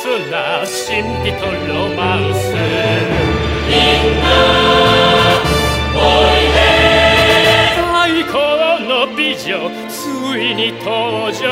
スな神秘とロマンスみんなおいで最高の美女ついに登場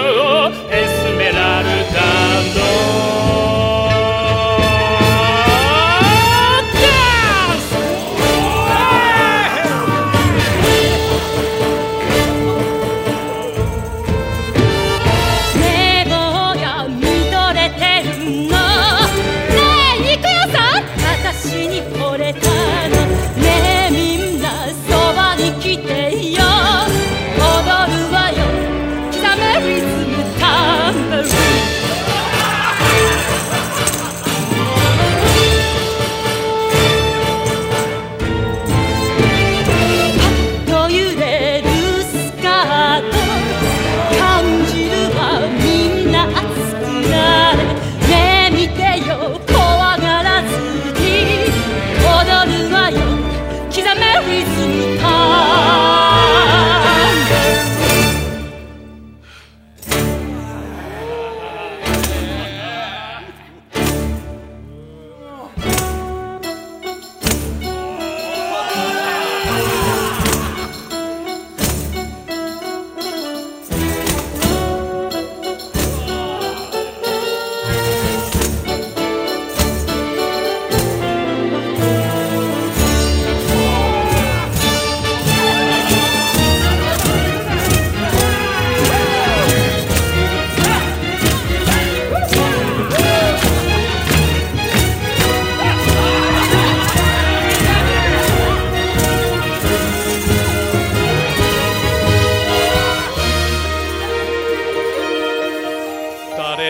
Jesús.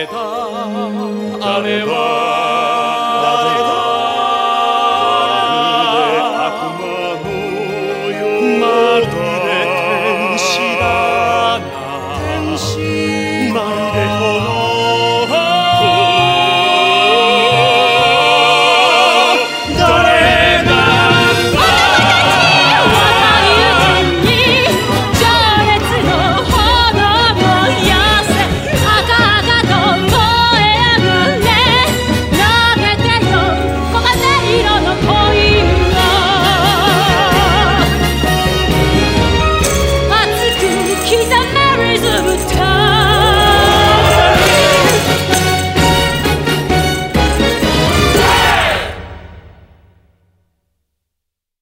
れあれは